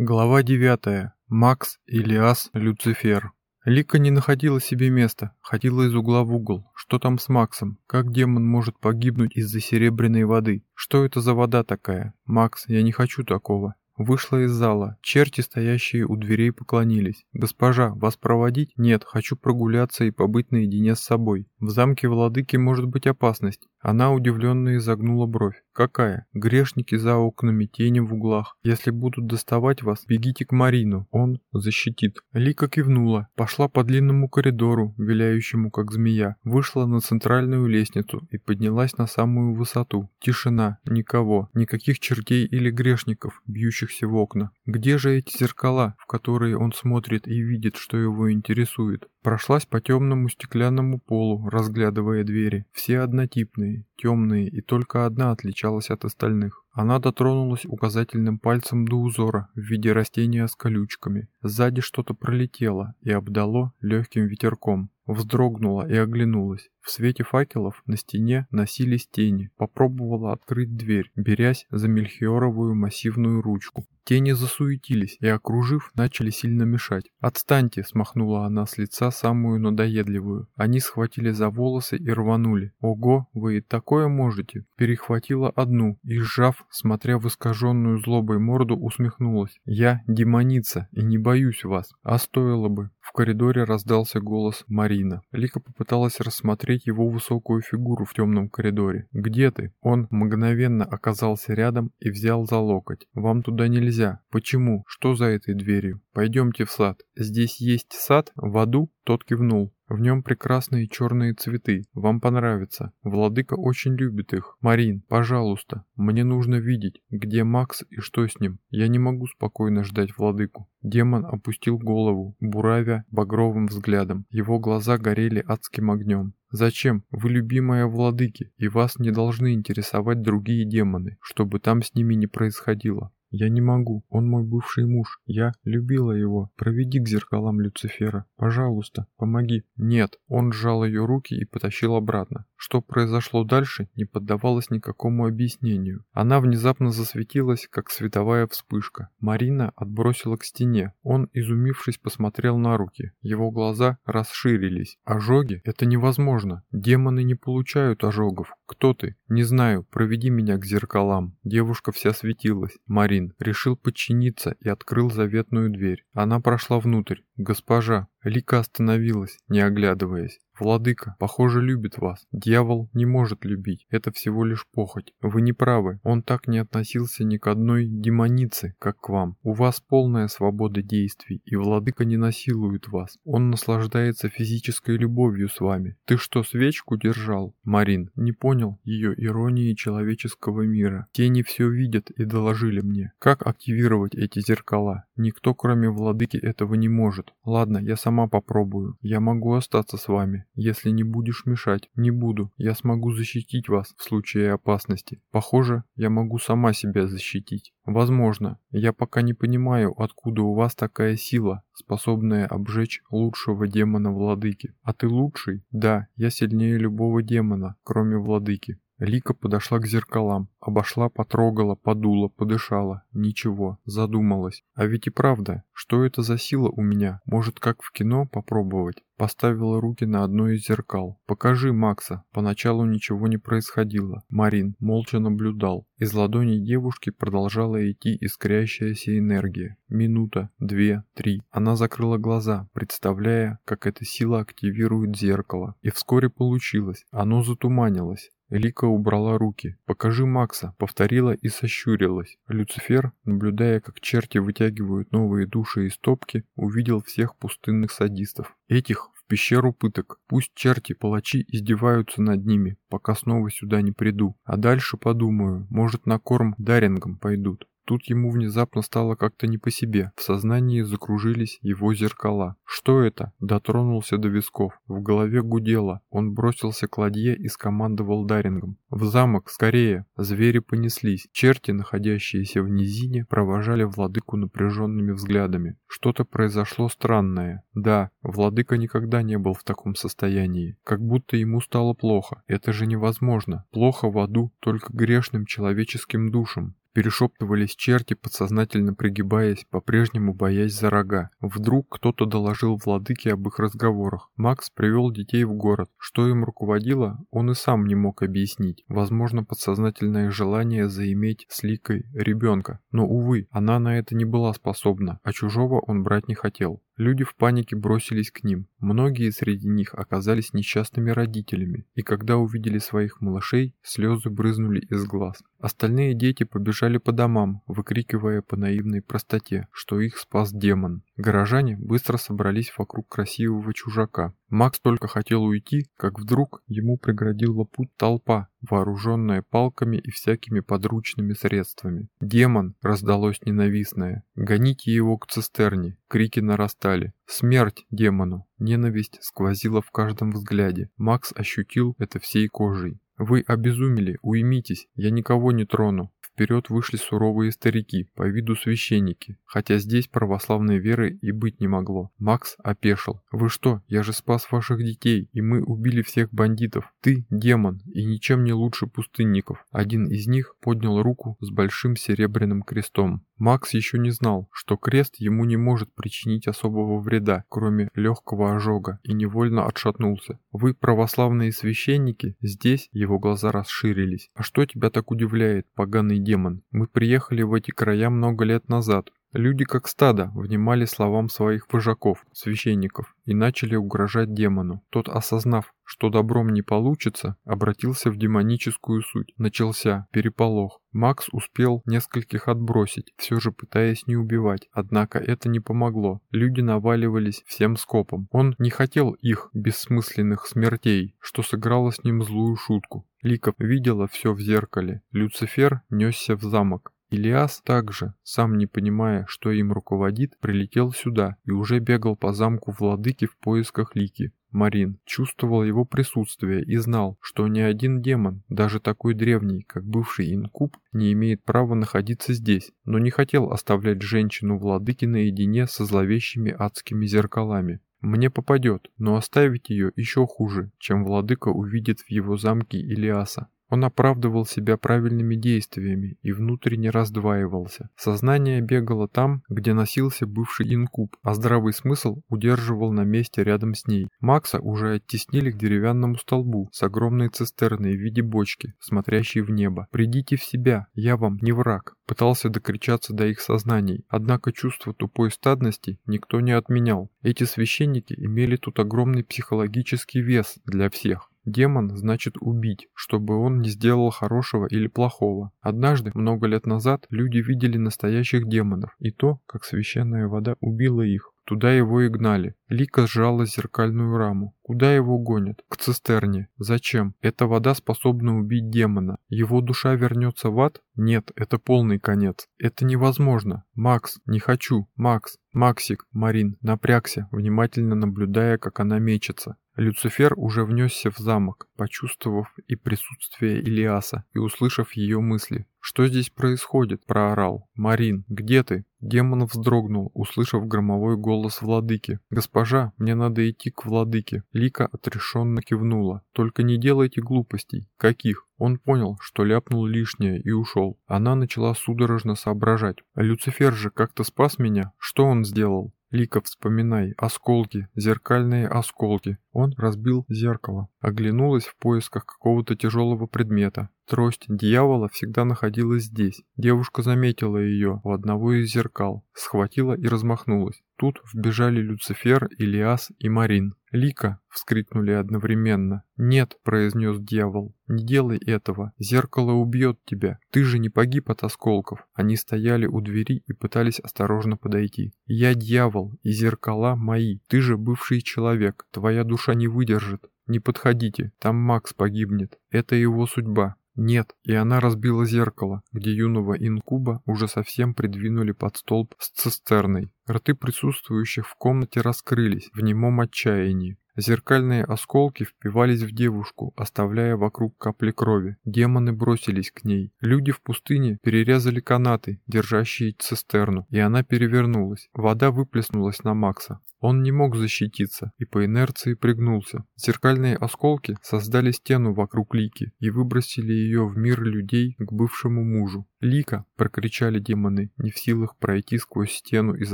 Глава 9. Макс, Илиас, Люцифер. Лика не находила себе места, ходила из угла в угол. Что там с Максом? Как демон может погибнуть из-за серебряной воды? Что это за вода такая? Макс, я не хочу такого. Вышла из зала. Черти, стоящие у дверей, поклонились. «Госпожа, вас проводить?» «Нет, хочу прогуляться и побыть наедине с собой. В замке владыки может быть опасность. Она удивленно изогнула бровь. «Какая? Грешники за окнами, тени в углах. Если будут доставать вас, бегите к Марину, он защитит». Лика кивнула, пошла по длинному коридору, виляющему как змея, вышла на центральную лестницу и поднялась на самую высоту. Тишина, никого, никаких чертей или грешников, бьющихся в окна. Где же эти зеркала, в которые он смотрит и видит, что его интересует? Прошлась по темному стеклянному полу, разглядывая двери. Все однотипные, темные, и только одна отличалась от остальных. Она дотронулась указательным пальцем до узора в виде растения с колючками. Сзади что-то пролетело и обдало легким ветерком. Вздрогнула и оглянулась. В свете факелов на стене носились тени. Попробовала открыть дверь, берясь за мельхиоровую массивную ручку. Тени засуетились и, окружив, начали сильно мешать. «Отстаньте!» – смахнула она с лица самую надоедливую. Они схватили за волосы и рванули. «Ого, вы и такое можете!» Перехватила одну и, сжав, смотря в искаженную злобой морду, усмехнулась. «Я демоница и не боюсь вас, а стоило бы!» В коридоре раздался голос Марина. Лика попыталась рассмотреть его высокую фигуру в темном коридоре. «Где ты?» Он мгновенно оказался рядом и взял за локоть. «Вам туда нельзя. Почему? Что за этой дверью? Пойдемте в сад. Здесь есть сад? В аду? Тот кивнул. В нем прекрасные черные цветы. Вам понравится. Владыка очень любит их. Марин, пожалуйста, мне нужно видеть, где Макс и что с ним. Я не могу спокойно ждать владыку. Демон опустил голову, буравя багровым взглядом. Его глаза горели адским огнем. Зачем? Вы любимая владыки, и вас не должны интересовать другие демоны, чтобы там с ними не происходило. «Я не могу. Он мой бывший муж. Я любила его. Проведи к зеркалам Люцифера. Пожалуйста, помоги». «Нет». Он сжал ее руки и потащил обратно. Что произошло дальше, не поддавалось никакому объяснению. Она внезапно засветилась, как световая вспышка. Марина отбросила к стене. Он, изумившись, посмотрел на руки. Его глаза расширились. «Ожоги? Это невозможно. Демоны не получают ожогов. Кто ты? Не знаю. Проведи меня к зеркалам». Девушка вся светилась. Марина Рин решил подчиниться и открыл заветную дверь. Она прошла внутрь. «Госпожа!» Лика остановилась, не оглядываясь. «Владыка, похоже, любит вас. Дьявол не может любить, это всего лишь похоть. Вы не правы, он так не относился ни к одной демонице, как к вам. У вас полная свобода действий, и владыка не насилует вас. Он наслаждается физической любовью с вами. Ты что, свечку держал?» Марин не понял ее иронии человеческого мира. Тени все видят и доложили мне. Как активировать эти зеркала? Никто, кроме владыки, этого не может. Ладно, я сама попробую. Я могу остаться с вами. Если не будешь мешать, не буду. Я смогу защитить вас в случае опасности. Похоже, я могу сама себя защитить. Возможно. Я пока не понимаю, откуда у вас такая сила, способная обжечь лучшего демона владыки. А ты лучший? Да, я сильнее любого демона, кроме владыки. Лика подошла к зеркалам, обошла, потрогала, подула, подышала. Ничего, задумалась. А ведь и правда, что это за сила у меня? Может, как в кино попробовать? Поставила руки на одно из зеркал. «Покажи Макса». Поначалу ничего не происходило. Марин молча наблюдал. Из ладони девушки продолжала идти искрящаяся энергия. Минута, две, три. Она закрыла глаза, представляя, как эта сила активирует зеркало. И вскоре получилось. Оно затуманилось. Лика убрала руки. «Покажи Макса», — повторила и сощурилась. Люцифер, наблюдая, как черти вытягивают новые души из топки, увидел всех пустынных садистов. Этих в пещеру пыток. Пусть черти-палачи издеваются над ними, пока снова сюда не приду. А дальше подумаю, может на корм дарингам пойдут. Тут ему внезапно стало как-то не по себе. В сознании закружились его зеркала. Что это? Дотронулся до висков. В голове гудело. Он бросился к ладье и скомандовал Дарингом. «В замок, скорее!» Звери понеслись. Черти, находящиеся в низине, провожали владыку напряженными взглядами. Что-то произошло странное. Да, владыка никогда не был в таком состоянии. Как будто ему стало плохо. Это же невозможно. Плохо в аду только грешным человеческим душам. Перешептывались черти, подсознательно пригибаясь, по-прежнему боясь за рога. Вдруг кто-то доложил владыке об их разговорах. Макс привел детей в город. Что им руководило, он и сам не мог объяснить. Возможно, подсознательное желание заиметь с Ликой ребенка. Но, увы, она на это не была способна, а чужого он брать не хотел. Люди в панике бросились к ним. Многие среди них оказались несчастными родителями, и когда увидели своих малышей, слезы брызнули из глаз. Остальные дети побежали по домам, выкрикивая по наивной простоте, что их спас демон. Горожане быстро собрались вокруг красивого чужака. Макс только хотел уйти, как вдруг ему преградила путь толпа, вооруженная палками и всякими подручными средствами. «Демон!» — раздалось ненавистное. «Гоните его к цистерне!» Крики нарастали. «Смерть демону!» Ненависть сквозила в каждом взгляде. Макс ощутил это всей кожей. «Вы обезумели, уймитесь, я никого не трону». Вперед вышли суровые старики, по виду священники, хотя здесь православной веры и быть не могло. Макс опешил. «Вы что, я же спас ваших детей, и мы убили всех бандитов. Ты демон, и ничем не лучше пустынников». Один из них поднял руку с большим серебряным крестом. Макс еще не знал, что крест ему не может причинить особого вреда, кроме легкого ожога, и невольно отшатнулся. «Вы православные священники?» Здесь его глаза расширились. «А что тебя так удивляет, поганый демон? Мы приехали в эти края много лет назад. Люди как стадо внимали словам своих вожаков, священников, и начали угрожать демону. Тот, осознав, что добром не получится, обратился в демоническую суть. Начался переполох. Макс успел нескольких отбросить, все же пытаясь не убивать. Однако это не помогло. Люди наваливались всем скопом. Он не хотел их бессмысленных смертей, что сыграло с ним злую шутку. Лика видела все в зеркале. Люцифер несся в замок. Илиас также, сам не понимая, что им руководит, прилетел сюда и уже бегал по замку владыки в поисках Лики. Марин чувствовал его присутствие и знал, что ни один демон, даже такой древний, как бывший инкуб, не имеет права находиться здесь, но не хотел оставлять женщину владыки наедине со зловещими адскими зеркалами. Мне попадет, но оставить ее еще хуже, чем владыка увидит в его замке Илиаса. Он оправдывал себя правильными действиями и внутренне раздваивался. Сознание бегало там, где носился бывший инкуб, а здравый смысл удерживал на месте рядом с ней. Макса уже оттеснили к деревянному столбу с огромной цистерной в виде бочки, смотрящей в небо. «Придите в себя, я вам не враг», пытался докричаться до их сознаний, однако чувство тупой стадности никто не отменял. Эти священники имели тут огромный психологический вес для всех. Демон значит убить, чтобы он не сделал хорошего или плохого. Однажды, много лет назад, люди видели настоящих демонов, и то, как священная вода убила их. Туда его и гнали. Лика сжала зеркальную раму. Куда его гонят? К цистерне. Зачем? Эта вода способна убить демона. Его душа вернется в ад? Нет, это полный конец. Это невозможно. Макс, не хочу. Макс, Максик, Марин, напрягся, внимательно наблюдая, как она мечется. Люцифер уже внесся в замок, почувствовав и присутствие Илиаса, и услышав ее мысли. «Что здесь происходит?» – проорал. «Марин, где ты?» Демон вздрогнул, услышав громовой голос владыки. «Госпожа, мне надо идти к владыке». Лика отрешенно кивнула. «Только не делайте глупостей». «Каких?» Он понял, что ляпнул лишнее и ушел. Она начала судорожно соображать. «Люцифер же как-то спас меня. Что он сделал?» Лика, вспоминай, осколки, зеркальные осколки. Он разбил зеркало, оглянулась в поисках какого-то тяжелого предмета. Трость дьявола всегда находилась здесь. Девушка заметила ее у одного из зеркал, схватила и размахнулась. Тут вбежали Люцифер, Илиас и Марин. «Лика!» — вскрикнули одновременно. «Нет!» — произнес дьявол. «Не делай этого! Зеркало убьет тебя! Ты же не погиб от осколков!» Они стояли у двери и пытались осторожно подойти. «Я дьявол, и зеркала мои! Ты же бывший человек! Твоя душа не выдержит! Не подходите, там Макс погибнет! Это его судьба!» Нет, и она разбила зеркало, где юного инкуба уже совсем придвинули под столб с цистерной. Рты присутствующих в комнате раскрылись в немом отчаянии. Зеркальные осколки впивались в девушку, оставляя вокруг капли крови. Демоны бросились к ней. Люди в пустыне перерезали канаты, держащие цистерну, и она перевернулась. Вода выплеснулась на Макса. Он не мог защититься и по инерции пригнулся. Зеркальные осколки создали стену вокруг Лики и выбросили ее в мир людей к бывшему мужу. «Лика!» – прокричали демоны, не в силах пройти сквозь стену из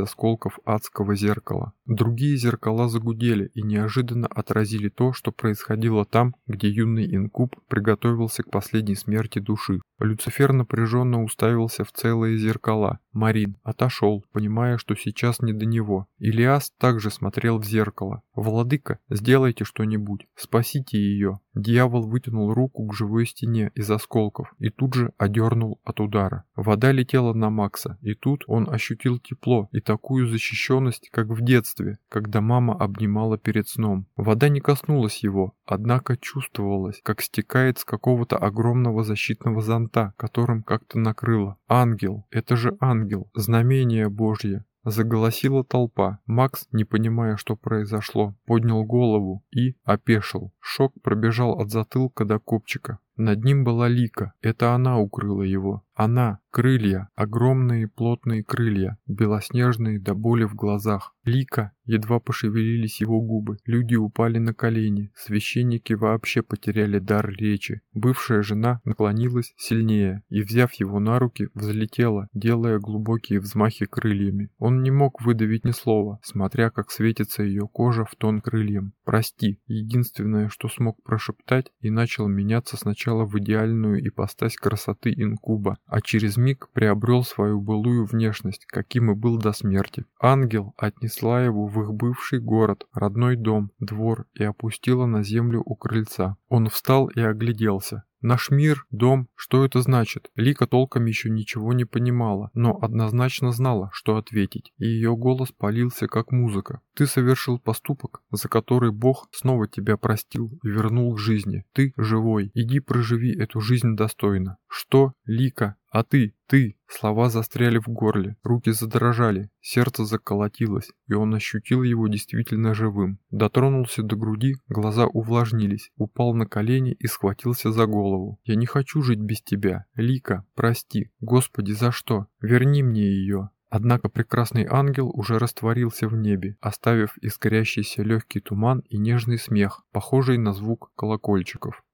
осколков адского зеркала. Другие зеркала загудели и неожиданно отразили то, что происходило там, где юный инкуб приготовился к последней смерти души. Люцифер напряженно уставился в целые зеркала. Марин отошел, понимая, что сейчас не до него. Илиас также смотрел в зеркало. «Владыка, сделайте что-нибудь, спасите ее!» Дьявол вытянул руку к живой стене из осколков и тут же одернул от удара. Вода летела на Макса, и тут он ощутил тепло и такую защищенность, как в детстве, когда мама обнимала перед сном. Вода не коснулась его, однако чувствовалась, как стекает с какого-то огромного защитного зонта, которым как-то накрыло. Ангел, это же ангел, знамение Божье. Заголосила толпа. Макс, не понимая, что произошло, поднял голову и опешил. Шок пробежал от затылка до копчика. Над ним была Лика, это она укрыла его. Она, крылья, огромные плотные крылья, белоснежные до боли в глазах. Лика, едва пошевелились его губы, люди упали на колени, священники вообще потеряли дар речи. Бывшая жена наклонилась сильнее и, взяв его на руки, взлетела, делая глубокие взмахи крыльями. Он не мог выдавить ни слова, смотря как светится ее кожа в тон крыльям. «Прости», единственное, что смог прошептать, и начал меняться сначала сначала в идеальную ипостась красоты инкуба, а через миг приобрел свою былую внешность, каким и был до смерти. Ангел отнесла его в их бывший город, родной дом, двор и опустила на землю у крыльца. Он встал и огляделся. Наш мир, дом, что это значит? Лика толком еще ничего не понимала, но однозначно знала, что ответить, и ее голос полился как музыка. Ты совершил поступок, за который Бог снова тебя простил и вернул к жизни. Ты живой, иди проживи эту жизнь достойно. Что, Лика, а ты, ты, слова застряли в горле, руки задрожали, сердце заколотилось, и он ощутил его действительно живым. Дотронулся до груди, глаза увлажнились, упал на колени и схватился за голову. «Я не хочу жить без тебя. Лика, прости. Господи, за что? Верни мне ее». Однако прекрасный ангел уже растворился в небе, оставив искрящийся легкий туман и нежный смех, похожий на звук колокольчиков.